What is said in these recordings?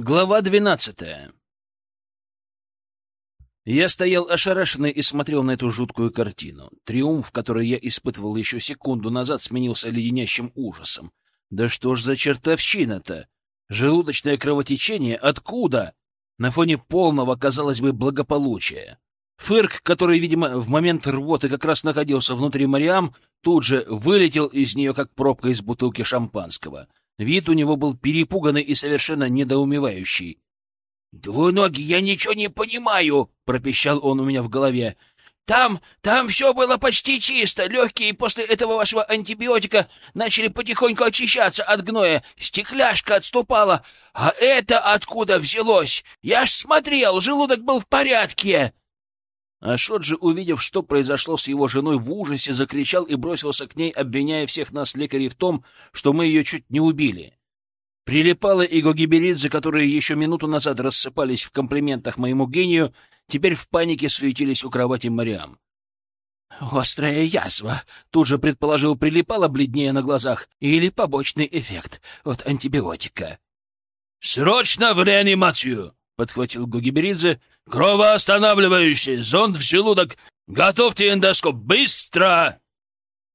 Глава двенадцатая Я стоял ошарашенный и смотрел на эту жуткую картину. Триумф, который я испытывал еще секунду назад, сменился леденящим ужасом. Да что ж за чертовщина-то? Желудочное кровотечение? Откуда? На фоне полного, казалось бы, благополучия. Фырк, который, видимо, в момент рвоты как раз находился внутри Мариам, тут же вылетел из нее, как пробка из бутылки шампанского — Вид у него был перепуганный и совершенно недоумевающий. «Двуногий, я ничего не понимаю!» — пропищал он у меня в голове. «Там, там все было почти чисто. Легкие после этого вашего антибиотика начали потихоньку очищаться от гноя. Стекляшка отступала. А это откуда взялось? Я ж смотрел, желудок был в порядке!» Ашот же, увидев, что произошло с его женой, в ужасе закричал и бросился к ней, обвиняя всех нас, лекарей, в том, что мы ее чуть не убили. Прилипала и Гогиберидзе, которые еще минуту назад рассыпались в комплиментах моему гению, теперь в панике суетились у кровати Мариам. «Острая язва», — тут же предположил Прилипала, бледнее на глазах, или побочный эффект от антибиотика. «Срочно в реанимацию!» Подхватил Гугиберидзе. «Кровоостанавливающий! Зонд в желудок! Готовьте эндоскоп! Быстро!»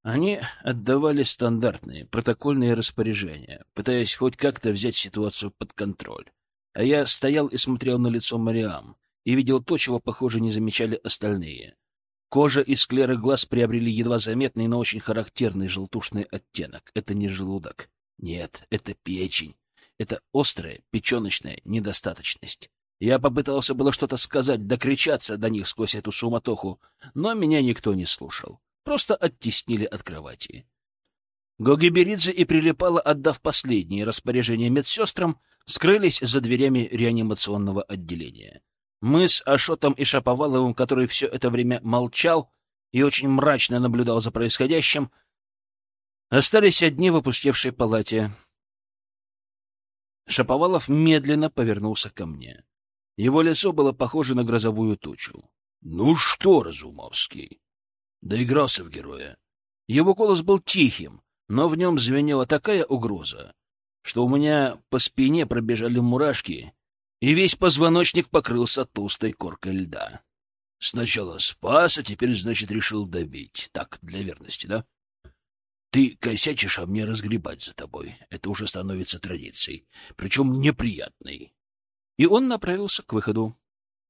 Они отдавали стандартные протокольные распоряжения, пытаясь хоть как-то взять ситуацию под контроль. А я стоял и смотрел на лицо Мариам и видел то, чего, похоже, не замечали остальные. Кожа и склеры глаз приобрели едва заметный, но очень характерный желтушный оттенок. Это не желудок. Нет, это печень. Это острая печеночная недостаточность. Я попытался было что-то сказать, докричаться до них сквозь эту суматоху, но меня никто не слушал. Просто оттеснили от кровати. Гогиберидзе и Прилипала, отдав последние распоряжения медсестрам, скрылись за дверями реанимационного отделения. Мы с Ашотом и Шаповаловым, который все это время молчал и очень мрачно наблюдал за происходящим, остались одни в опустевшей палате. Шаповалов медленно повернулся ко мне. Его лицо было похоже на грозовую тучу. — Ну что, Разумовский? Доигрался в героя. Его голос был тихим, но в нем звенела такая угроза, что у меня по спине пробежали мурашки, и весь позвоночник покрылся толстой коркой льда. Сначала спас, а теперь, значит, решил добить. Так, для верности, да? Ты косячишь, а мне разгребать за тобой. Это уже становится традицией, причем неприятной. И он направился к выходу.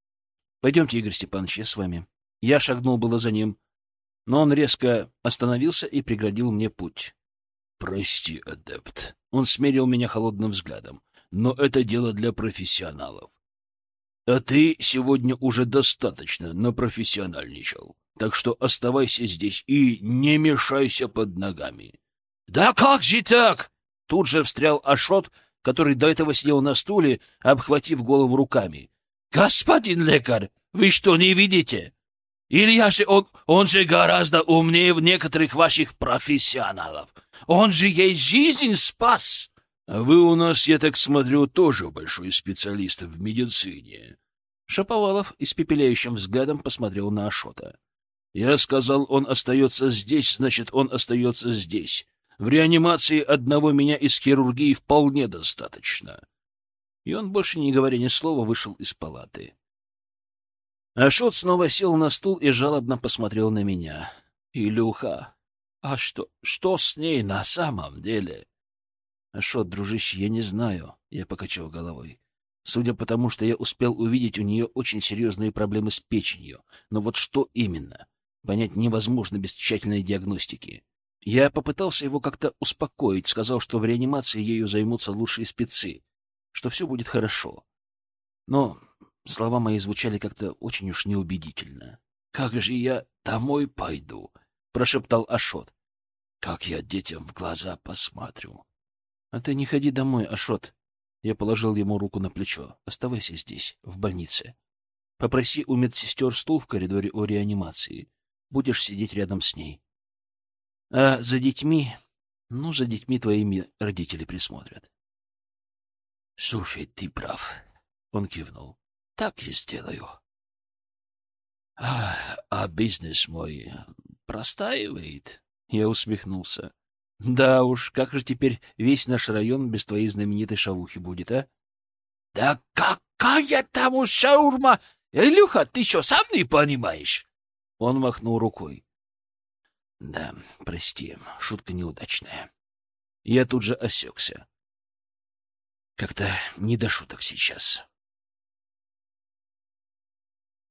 — Пойдемте, Игорь Степанович, я с вами. Я шагнул было за ним, но он резко остановился и преградил мне путь. — Прости, адепт. Он смерил меня холодным взглядом. Но это дело для профессионалов. А ты сегодня уже достаточно напрофессиональничал. Так что оставайся здесь и не мешайся под ногами. — Да как же так? Тут же встрял Ашот, который до этого сидел на стуле, обхватив голову руками. — Господин лекарь, вы что, не видите? Илья же, он, он же гораздо умнее некоторых ваших профессионалов. Он же ей жизнь спас. А вы у нас, я так смотрю, тоже большой специалист в медицине. Шаповалов испепеляющим взглядом посмотрел на Ашота. Я сказал, он остается здесь, значит, он остается здесь. В реанимации одного меня из хирургии вполне достаточно. И он, больше не говоря ни слова, вышел из палаты. Ашот снова сел на стул и жалобно посмотрел на меня. — Илюха, а что, что с ней на самом деле? — Ашот, дружище, я не знаю, — я покачал головой. Судя по тому, что я успел увидеть, у нее очень серьезные проблемы с печенью. Но вот что именно? понять невозможно без тщательной диагностики. Я попытался его как-то успокоить, сказал, что в реанимации ею займутся лучшие спецы, что все будет хорошо. Но слова мои звучали как-то очень уж неубедительно. «Как же я домой пойду?» — прошептал Ашот. «Как я детям в глаза посмотрю?» «А ты не ходи домой, Ашот». Я положил ему руку на плечо. «Оставайся здесь, в больнице. Попроси у медсестер стул в коридоре о реанимации будешь сидеть рядом с ней. А за детьми, ну, за детьми твоими родители присмотрят. — Слушай, ты прав, — он кивнул. — Так и сделаю. А, а бизнес мой простаивает. Я усмехнулся. Да уж, как же теперь весь наш район без твоей знаменитой шавухи будет, а? Да какая там у шаурма? Илюха, ты что, сам не понимаешь? Он махнул рукой. Да, прости, шутка неудачная. Я тут же осекся. Как-то не до шуток сейчас.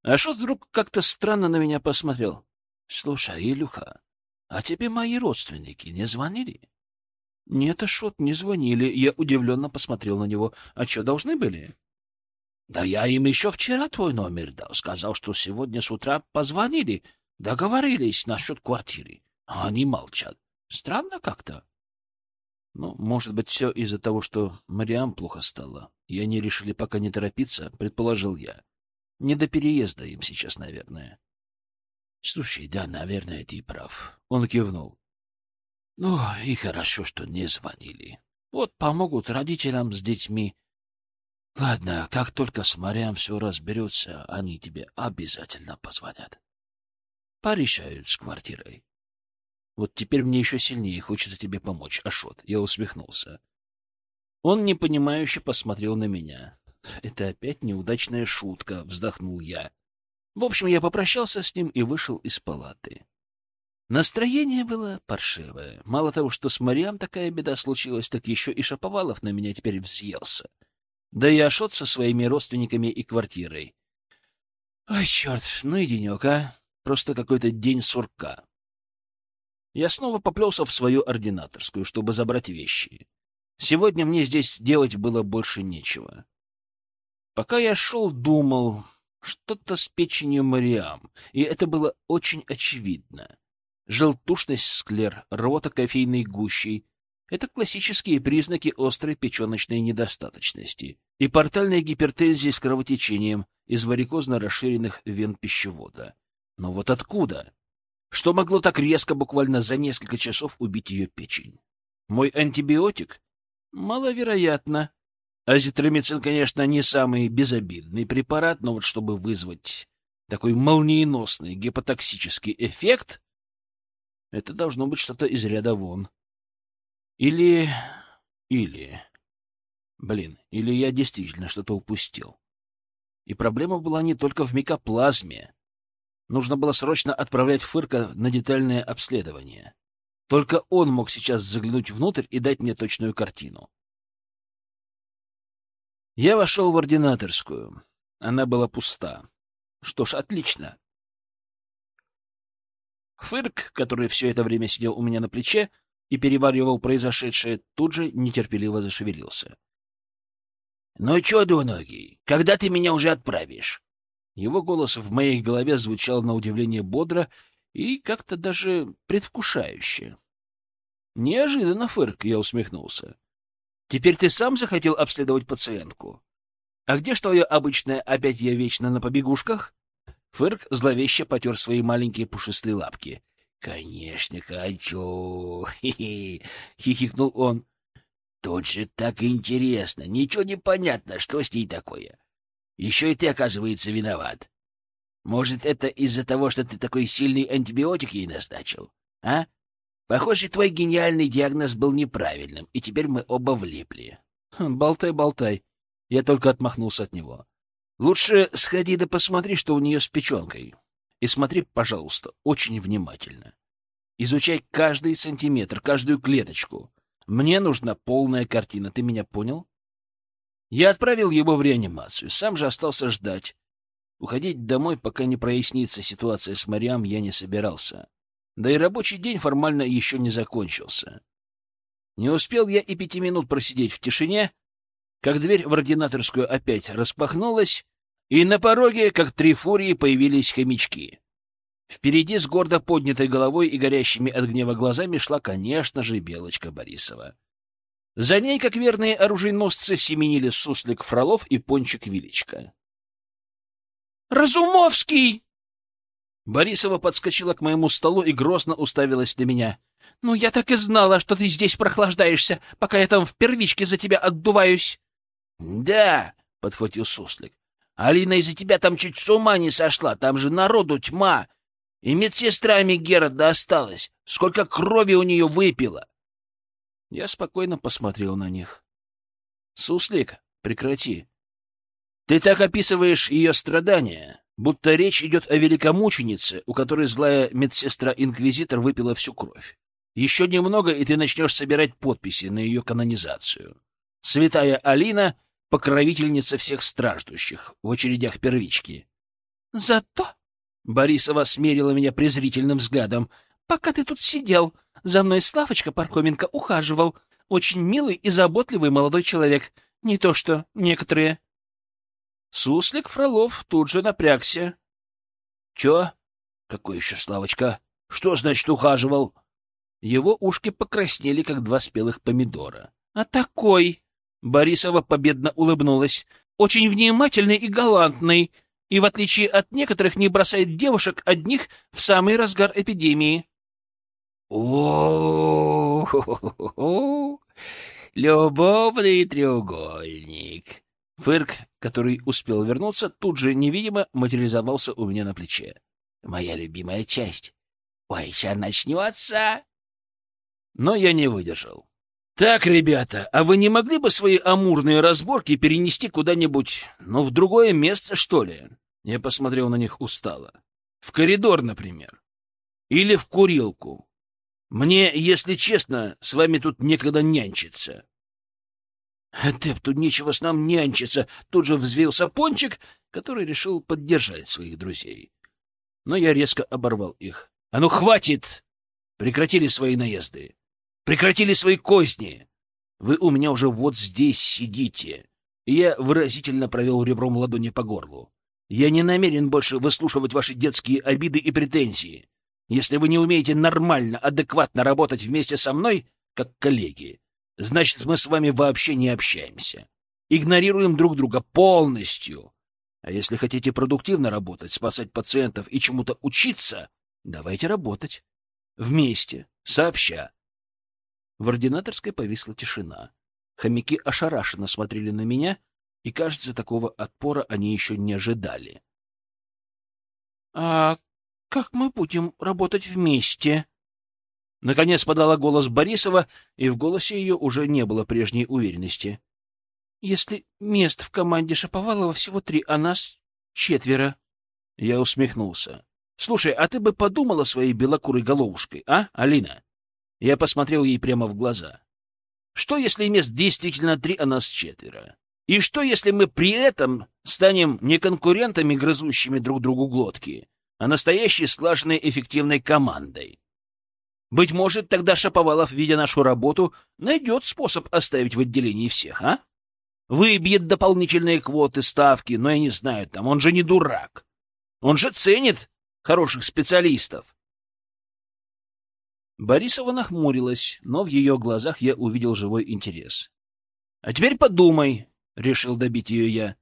А Ашот вдруг как-то странно на меня посмотрел. — Слушай, Илюха, а тебе мои родственники не звонили? — Нет, Ашот, не звонили. Я удивленно посмотрел на него. — А что, должны были? — Да я им еще вчера твой номер дал. Сказал, что сегодня с утра позвонили, договорились насчет квартиры. А они молчат. Странно как-то. Ну, может быть, все из-за того, что Мариам плохо стала, и они решили пока не торопиться, предположил я. Не до переезда им сейчас, наверное. — Слушай, да, наверное, ты прав. Он кивнул. — Ну, и хорошо, что не звонили. Вот помогут родителям с детьми. Ладно, как только с Мариам все разберется, они тебе обязательно позвонят. Порешают с квартирой. Вот теперь мне еще сильнее хочется тебе помочь, Ашот. Я усмехнулся. Он непонимающе посмотрел на меня. Это опять неудачная шутка, вздохнул я. В общем, я попрощался с ним и вышел из палаты. Настроение было паршивое. Мало того, что с Мариам такая беда случилась, так еще и Шаповалов на меня теперь взъелся. Да и Ашот со своими родственниками и квартирой. Ой, черт, ну и денек, а? Просто какой-то день сурка. Я снова поплелся в свою ординаторскую, чтобы забрать вещи. Сегодня мне здесь делать было больше нечего. Пока я шел, думал, что-то с печенью Мариам, и это было очень очевидно. Желтушность склер, рвота кофейной гущей — это классические признаки острой печеночной недостаточности и портальной гипертензии с кровотечением из варикозно расширенных вен пищевода. Но вот откуда? Что могло так резко, буквально за несколько часов, убить ее печень? Мой антибиотик? Маловероятно. Азитромицин, конечно, не самый безобидный препарат, но вот чтобы вызвать такой молниеносный гепатоксический эффект, это должно быть что-то из ряда вон. Или... или... Блин, или я действительно что-то упустил. И проблема была не только в микоплазме. Нужно было срочно отправлять Фырка на детальное обследование. Только он мог сейчас заглянуть внутрь и дать мне точную картину. Я вошел в ординаторскую. Она была пуста. Что ж, отлично. Фырк, который все это время сидел у меня на плече и переваривал произошедшее, тут же нетерпеливо зашевелился. — Ну чё, двуногий, когда ты меня уже отправишь? Его голос в моей голове звучал на удивление бодро и как-то даже предвкушающе. Неожиданно, Фырк, я усмехнулся. Теперь ты сам захотел обследовать пациентку? А где ж твое обычное «опять я вечно на побегушках»? Фырк зловеще потер свои маленькие пушистые лапки. — Конечно, хочу! — хихикнул он. — Тут же так интересно, ничего не понятно, что с ней такое. Еще и ты, оказывается, виноват. Может, это из-за того, что ты такой сильный антибиотик ей назначил? А? Похоже, твой гениальный диагноз был неправильным, и теперь мы оба влипли. Хм, болтай, болтай. Я только отмахнулся от него. Лучше сходи да посмотри, что у нее с печенкой. И смотри, пожалуйста, очень внимательно. Изучай каждый сантиметр, каждую клеточку. Мне нужна полная картина, ты меня понял? Я отправил его в реанимацию, сам же остался ждать. Уходить домой, пока не прояснится ситуация с Мариам, я не собирался. Да и рабочий день формально еще не закончился. Не успел я и пяти минут просидеть в тишине, как дверь в ординаторскую опять распахнулась, и на пороге, как три фурии, появились хомячки. Впереди с гордо поднятой головой и горящими от гнева глазами шла, конечно же, Белочка Борисова. За ней, как верные оружейносцы, семенили Суслик Фролов и Пончик Вилечка. «Разумовский!» Борисова подскочила к моему столу и грозно уставилась на меня. «Ну, я так и знала, что ты здесь прохлаждаешься, пока я там в первичке за тебя отдуваюсь». «Да», — подхватил Суслик, — «Алина из-за тебя там чуть с ума не сошла, там же народу тьма. И медсестра Мегера досталась. Сколько крови у нее выпила!» Я спокойно посмотрел на них. «Суслик, прекрати. Ты так описываешь ее страдания, будто речь идет о великомученице, у которой злая медсестра-инквизитор выпила всю кровь. Еще немного, и ты начнешь собирать подписи на ее канонизацию. Святая Алина — покровительница всех страждущих в очередях первички. — Зато, — Борисова смерила меня презрительным взглядом, — пока ты тут сидел, за мной Славочка Пархоменко ухаживал. Очень милый и заботливый молодой человек. Не то что некоторые. Суслик Фролов тут же напрягся. — Чё? Какой еще Славочка? Что значит ухаживал? Его ушки покраснели, как два спелых помидора. — А такой! — Борисова победно улыбнулась. — Очень внимательный и галантный, и, в отличие от некоторых, не бросает девушек одних в самый разгар эпидемии. — О, любовный треугольник! Фырк, который успел вернуться, тут же невидимо материализовался у меня на плече. Моя любимая часть. Ой, сейчас начнется. Но я не выдержал. Так, ребята, а вы не могли бы свои амурные разборки перенести куда-нибудь, ну, в другое место, что ли? Я посмотрел на них устало. В коридор, например. Или в курилку. Мне, если честно, с вами тут некогда нянчиться. «Адепту нечего с нам нянчиться!» Тут же взвился Пончик, который решил поддержать своих друзей. Но я резко оборвал их. «А ну, хватит! Прекратили свои наезды! Прекратили свои козни! Вы у меня уже вот здесь сидите!» И я выразительно провел ребром ладони по горлу. «Я не намерен больше выслушивать ваши детские обиды и претензии. Если вы не умеете нормально, адекватно работать вместе со мной, как коллеги, значит, мы с вами вообще не общаемся. Игнорируем друг друга полностью. А если хотите продуктивно работать, спасать пациентов и чему-то учиться, давайте работать. Вместе, сообща. В ординаторской повисла тишина. Хомяки ошарашенно смотрели на меня, и, кажется, такого отпора они еще не ожидали. — А как мы будем работать вместе? Наконец подала голос Борисова, и в голосе ее уже не было прежней уверенности. — Если мест в команде Шаповалова всего три, а нас четверо. Я усмехнулся. — Слушай, а ты бы подумала своей белокурой головушкой, а, Алина? Я посмотрел ей прямо в глаза. Что, если мест действительно три, а нас четверо? И что, если мы при этом станем не конкурентами, грызущими друг другу глотки, а настоящей слаженной эффективной командой? Быть может, тогда Шаповалов, видя нашу работу, найдет способ оставить в отделении всех, а? Выбьет дополнительные квоты, ставки, но я не знаю, там он же не дурак. Он же ценит хороших специалистов. Борисова нахмурилась, но в ее глазах я увидел живой интерес. — А теперь подумай, — решил добить ее я. —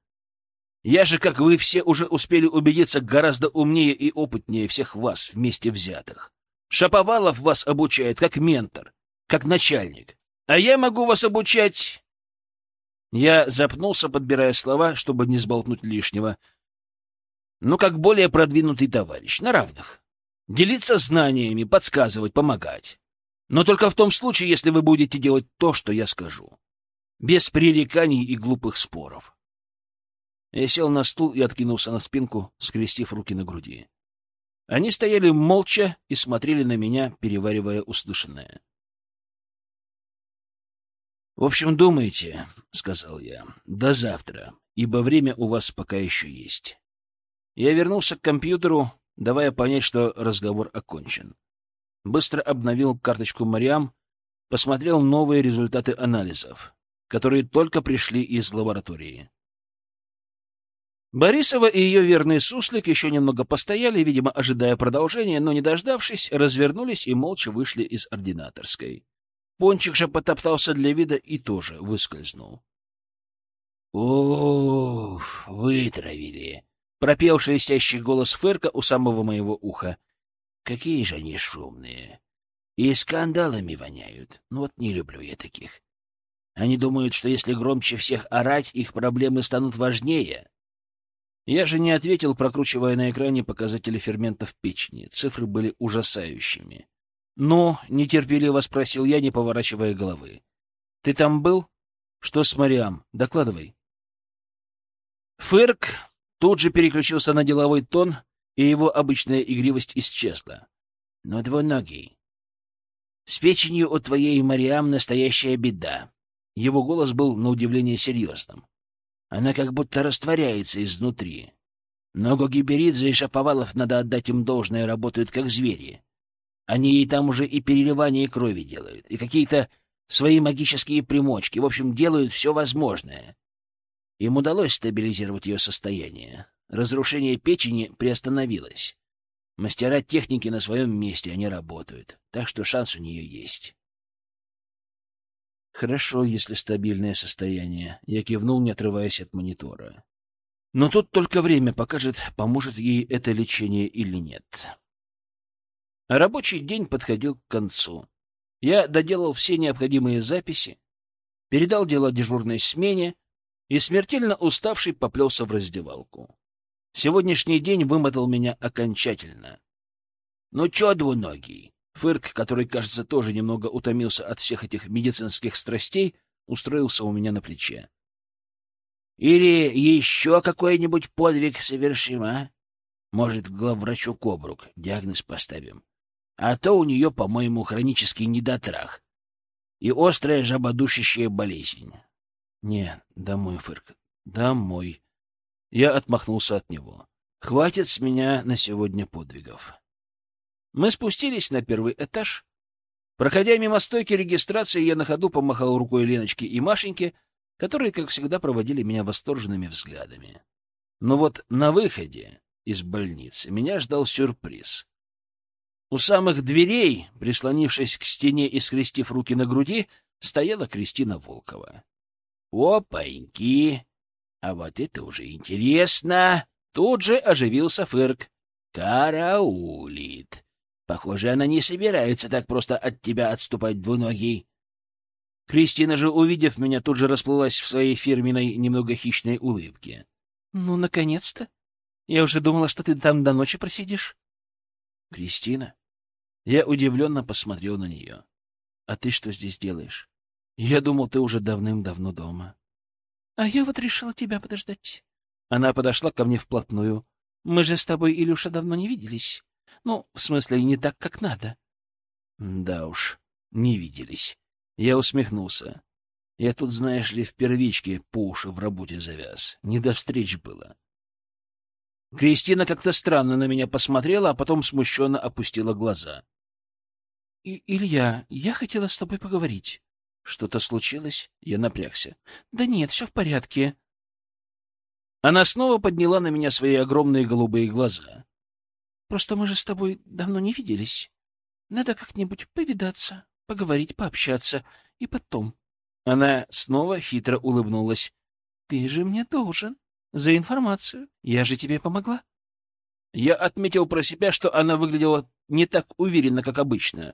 Я же, как вы все уже успели убедиться, гораздо умнее и опытнее всех вас вместе взятых. Шаповалов вас обучает как ментор, как начальник. А я могу вас обучать... Я запнулся, подбирая слова, чтобы не сболтнуть лишнего. Ну, как более продвинутый товарищ, на равных. Делиться знаниями, подсказывать, помогать. Но только в том случае, если вы будете делать то, что я скажу. Без пререканий и глупых споров. Я сел на стул и откинулся на спинку, скрестив руки на груди. Они стояли молча и смотрели на меня, переваривая услышанное. «В общем, думайте», — сказал я, — «до завтра, ибо время у вас пока еще есть». Я вернулся к компьютеру, давая понять, что разговор окончен. Быстро обновил карточку Мариам, посмотрел новые результаты анализов, которые только пришли из лаборатории. Борисова и ее верный суслик еще немного постояли, видимо, ожидая продолжения, но, не дождавшись, развернулись и молча вышли из ординаторской. Пончик же потоптался для вида и тоже выскользнул. — Уф, вытравили! — пропел шелестящий голос Ферка у самого моего уха. — Какие же они шумные! И скандалами воняют. Ну вот не люблю я таких. Они думают, что если громче всех орать, их проблемы станут важнее. Я же не ответил, прокручивая на экране показатели ферментов печени. Цифры были ужасающими. «Ну?» — нетерпеливо спросил я, не поворачивая головы. «Ты там был? Что с Мариам? Докладывай». Фырк тут же переключился на деловой тон, и его обычная игривость исчезла. Но двуногий. С печенью у твоей Мариам настоящая беда. Его голос был на удивление серьезным. Она как будто растворяется изнутри. Но Гогиберидзе и Шаповалов, надо отдать им должное, работают как звери. Они ей там уже и переливание крови делают, и какие-то свои магические примочки. В общем, делают все возможное. Им удалось стабилизировать ее состояние. Разрушение печени приостановилось. Мастера техники на своем месте, они работают, так что шанс у нее есть. Хорошо, если стабильное состояние. Я кивнул, не отрываясь от монитора. Но тут только время покажет, поможет ей это лечение или нет. Рабочий день подходил к концу. Я доделал все необходимые записи, передал дело дежурной смене и, смертельно уставший, поплелся в раздевалку. Сегодняшний день вымотал меня окончательно. «Ну чё, двуногий?» Фырк, который, кажется, тоже немного утомился от всех этих медицинских страстей, устроился у меня на плече. «Или еще какой-нибудь подвиг совершим, а? Может, главврачу Кобрук диагноз поставим? А то у нее, по-моему, хронический недотрах и острая жабодушащая болезнь». «Не, домой, Фырк, домой». Я отмахнулся от него. «Хватит с меня на сегодня подвигов». Мы спустились на первый этаж. Проходя мимо стойки регистрации, я на ходу помахал рукой Леночке и Машеньке, которые, как всегда, проводили меня восторженными взглядами. Но вот на выходе из больницы меня ждал сюрприз. У самых дверей, прислонившись к стене и скрестив руки на груди, стояла Кристина Волкова. «Опаньки! А вот это уже интересно!» Тут же оживился Фырк. «Караулит! Похоже, она не собирается так просто от тебя отступать двуногий. Кристина же, увидев меня, тут же расплылась в своей фирменной, немного хищной улыбке. — Ну, наконец-то! Я уже думала, что ты там до ночи просидишь. — Кристина? Я удивленно посмотрел на нее. — А ты что здесь делаешь? Я думал, ты уже давным-давно дома. — А я вот решила тебя подождать. Она подошла ко мне вплотную. — Мы же с тобой, Илюша, давно не виделись. Ну, в смысле, не так, как надо. Да уж, не виделись. Я усмехнулся. Я тут, знаешь ли, в первичке по уши в работе завяз. Не до встреч было. Кристина как-то странно на меня посмотрела, а потом смущенно опустила глаза. — Илья, я хотела с тобой поговорить. — Что-то случилось? Я напрягся. — Да нет, все в порядке. Она снова подняла на меня свои огромные голубые глаза. Просто мы же с тобой давно не виделись. Надо как-нибудь повидаться, поговорить, пообщаться. И потом... Она снова хитро улыбнулась. Ты же мне должен за информацию. Я же тебе помогла. Я отметил про себя, что она выглядела не так уверенно, как обычно.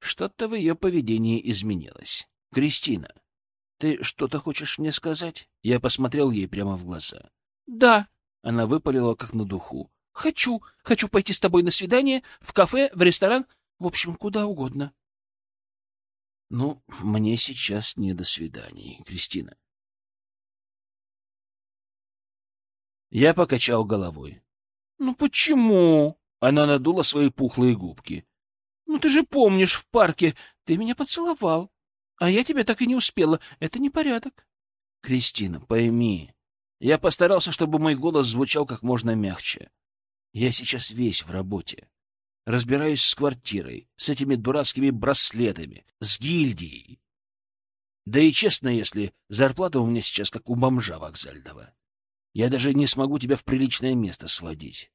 Что-то в ее поведении изменилось. Кристина, ты что-то хочешь мне сказать? Я посмотрел ей прямо в глаза. Да. Она выпалила, как на духу. Хочу. Хочу пойти с тобой на свидание, в кафе, в ресторан, в общем, куда угодно. Ну, мне сейчас не до свиданий, Кристина. Я покачал головой. Ну почему? Она надула свои пухлые губки. Ну ты же помнишь, в парке ты меня поцеловал, а я тебя так и не успела. Это непорядок. Кристина, пойми, я постарался, чтобы мой голос звучал как можно мягче. Я сейчас весь в работе. Разбираюсь с квартирой, с этими дурацкими браслетами, с гильдией. Да и честно, если зарплата у меня сейчас как у бомжа вокзального. Я даже не смогу тебя в приличное место сводить.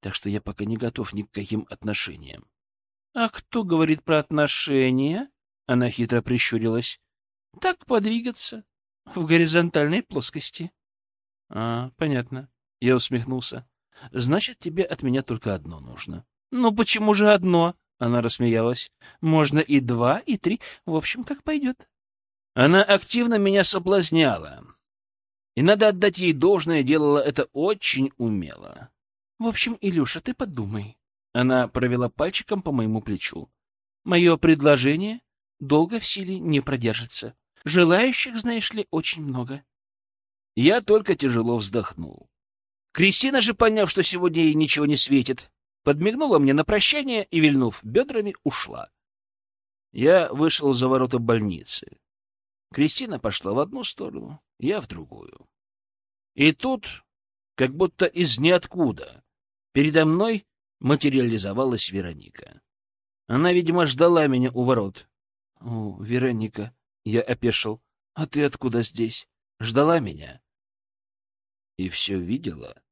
Так что я пока не готов ни к каким отношениям. — А кто говорит про отношения? — она хитро прищурилась. — Так подвигаться. В горизонтальной плоскости. — А, понятно. Я усмехнулся. Значит, тебе от меня только одно нужно. Ну почему же одно? Она рассмеялась. Можно и два, и три. В общем, как пойдет. Она активно меня соблазняла. И надо отдать ей должное, делала это очень умело. В общем, Илюша, ты подумай. Она провела пальчиком по моему плечу. Мое предложение долго в силе не продержится. Желающих, знаешь ли, очень много. Я только тяжело вздохнул. Кристина же, поняв, что сегодня ей ничего не светит, подмигнула мне на прощание и, вильнув бедрами, ушла. Я вышел за ворота больницы. Кристина пошла в одну сторону, я в другую. И тут, как будто из ниоткуда, передо мной материализовалась Вероника. Она, видимо, ждала меня у ворот. — О, Вероника, — я опешил, — а ты откуда здесь? Ждала меня? И все видела?